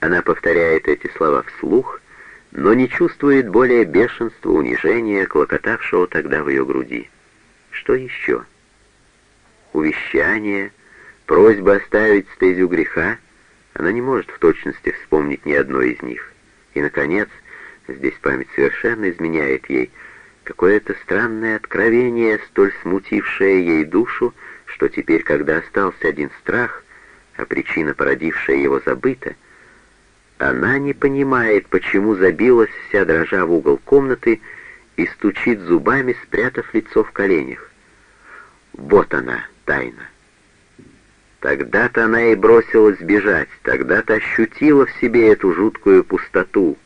Она повторяет эти слова вслух, но не чувствует более бешенства, унижения, клокотавшего тогда в ее груди. Что еще? Увещание, просьба оставить стезю греха, она не может в точности вспомнить ни одной из них. И, наконец, здесь память совершенно изменяет ей, какое-то странное откровение, столь смутившее ей душу, что теперь, когда остался один страх, а причина, породившая его, забыта, она не понимает, почему забилась вся дрожа в угол комнаты и стучит зубами, спрятав лицо в коленях. Вот она, тайна. Тогда-то она и бросилась бежать, тогда-то ощутила в себе эту жуткую пустоту.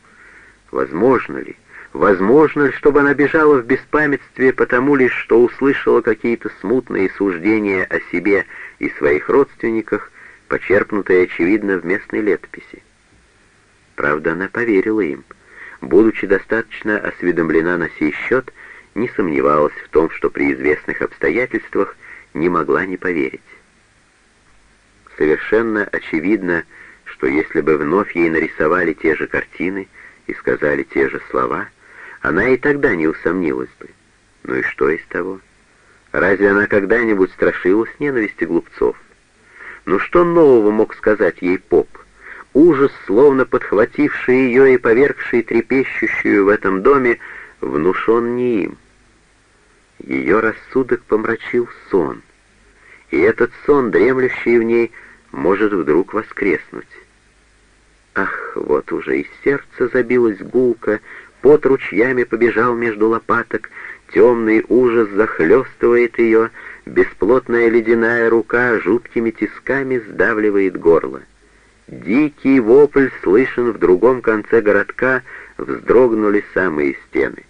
Возможно ли, возможно ли, чтобы она бежала в беспамятстве потому лишь, что услышала какие-то смутные суждения о себе и своих родственниках, почерпнутые, очевидно, в местной летописи? Правда, она поверила им. Будучи достаточно осведомлена на сей счет, не сомневалась в том, что при известных обстоятельствах не могла не поверить. Совершенно очевидно, что если бы вновь ей нарисовали те же картины и сказали те же слова, она и тогда не усомнилась бы. Ну и что из того? Разве она когда-нибудь страшилась ненависти глупцов? Ну что нового мог сказать ей поп? Ужас, словно подхвативший ее и повергший трепещущую в этом доме, внушен не им. Ее рассудок помрачил сон, и этот сон, дремлющий в ней, может вдруг воскреснуть. Ах, вот уже и сердце забилось гулко, пот ручьями побежал между лопаток, темный ужас захлестывает ее, бесплотная ледяная рука жуткими тисками сдавливает горло. Дикий вопль слышен в другом конце городка, вздрогнули самые стены.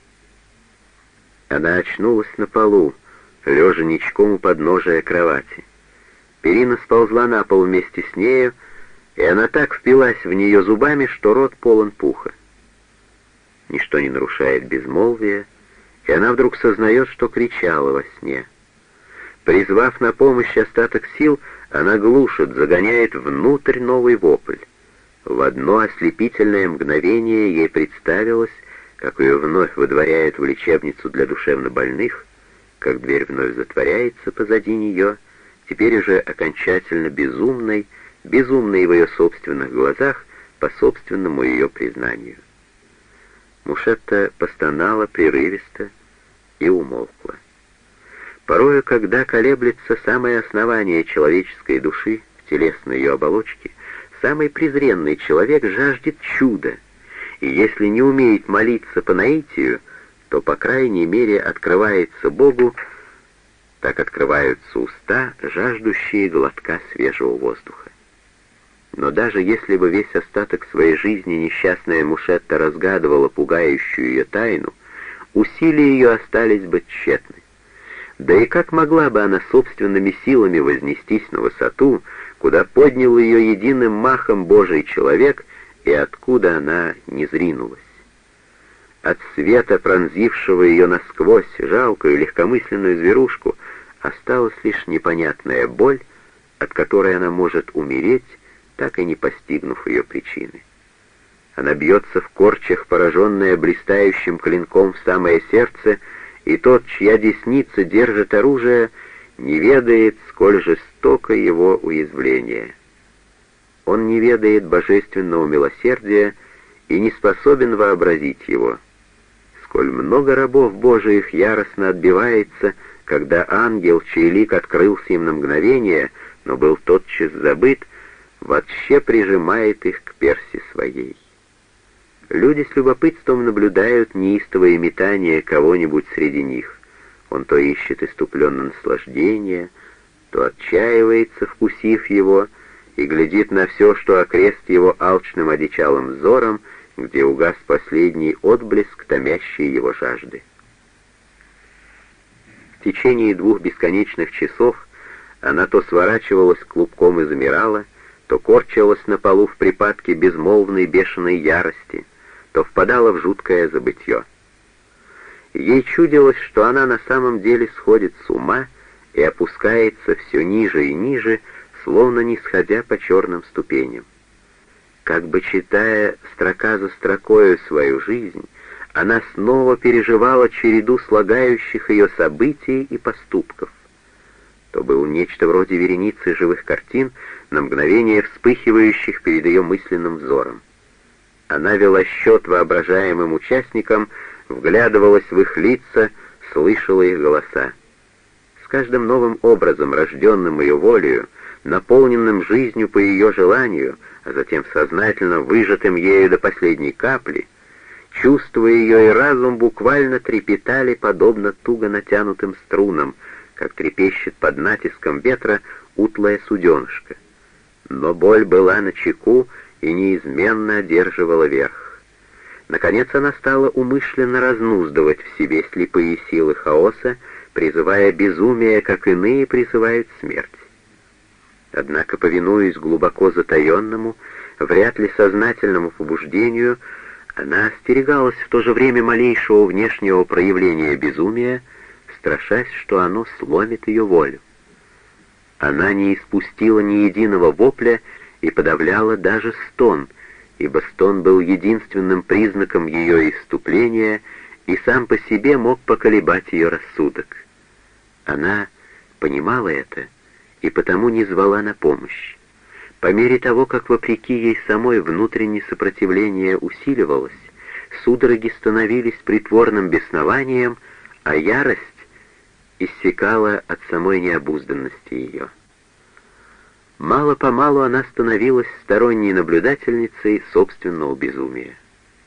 Она очнулась на полу, лежа ничком у подножия кровати. Перина сползла на пол вместе с нею, и она так впилась в нее зубами, что рот полон пуха. Ничто не нарушает безмолвия, и она вдруг сознает, что кричала во сне. Призвав на помощь остаток сил, она глушит, загоняет внутрь новый вопль. В одно ослепительное мгновение ей представилось, как ее вновь выдворяют в лечебницу для душевнобольных, как дверь вновь затворяется позади нее, теперь уже окончательно безумной, безумной в ее собственных глазах, по собственному ее признанию. Мушетта постонала прерывисто и умолкла. Порою, когда колеблется самое основание человеческой души в телесной ее оболочке, самый презренный человек жаждет чуда, и если не умеет молиться по наитию, то, по крайней мере, открывается Богу, так открываются уста, жаждущие глотка свежего воздуха. Но даже если бы весь остаток своей жизни несчастная Мушетта разгадывала пугающую ее тайну, усилия ее остались бы тщетны. Да и как могла бы она собственными силами вознестись на высоту, куда поднял ее единым махом Божий человек и откуда она не зринулась? От света, пронзившего ее насквозь, жалкую легкомысленную зверушку, осталась лишь непонятная боль, от которой она может умереть, так и не постигнув ее причины. Она бьется в корчах, пораженная блистающим клинком в самое сердце, и тот, чья десница держит оружие, не ведает, сколь жестоко его уязвление. Он не ведает божественного милосердия и не способен вообразить его. Сколь много рабов Божиих яростно отбивается, когда ангел, чей лик открылся им на мгновение, но был тотчас забыт, вообще прижимает их к перси своей. Люди с любопытством наблюдают неистовое метание кого-нибудь среди них. Он то ищет иступленно наслаждение, то отчаивается, вкусив его, и глядит на все, что окрест его алчным одичалым взором, где угас последний отблеск, томящий его жажды. В течение двух бесконечных часов она то сворачивалась клубком и замирала, то корчилась на полу в припадке безмолвной бешеной ярости — то впадала в жуткое забытье. Ей чудилось, что она на самом деле сходит с ума и опускается все ниже и ниже, словно не сходя по черным ступеням. Как бы читая строка за строкою свою жизнь, она снова переживала череду слагающих ее событий и поступков. То было нечто вроде вереницы живых картин, на мгновение вспыхивающих перед ее мысленным взором. Она вела счет воображаемым участникам, вглядывалась в их лица, слышала их голоса. С каждым новым образом, рожденным ее волею, наполненным жизнью по ее желанию, а затем сознательно выжатым ею до последней капли, чувства ее и разум буквально трепетали, подобно туго натянутым струнам, как трепещет под натиском ветра утлая суденышка. Но боль была на чеку и неизменно одерживала верх. Наконец она стала умышленно разнуздывать в себе слепые силы хаоса, призывая безумие, как иные призывают смерть. Однако, повинуясь глубоко затаенному, вряд ли сознательному побуждению, она остерегалась в то же время малейшего внешнего проявления безумия, страшась, что оно сломит ее волю. Она не испустила ни единого вопля и подавляла даже стон, ибо стон был единственным признаком ее иступления и сам по себе мог поколебать ее рассудок. Она понимала это и потому не звала на помощь. По мере того, как вопреки ей самой внутреннее сопротивление усиливалось, судороги становились притворным беснованием, а ярость иссякала от самой необузданности ее. Мало-помалу она становилась сторонней наблюдательницей собственного безумия.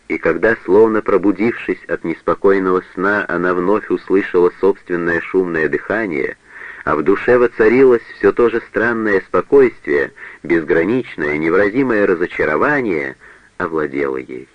И когда, словно пробудившись от неспокойного сна, она вновь услышала собственное шумное дыхание, а в душе воцарилось все то же странное спокойствие, безграничное, невыразимое разочарование овладело ей.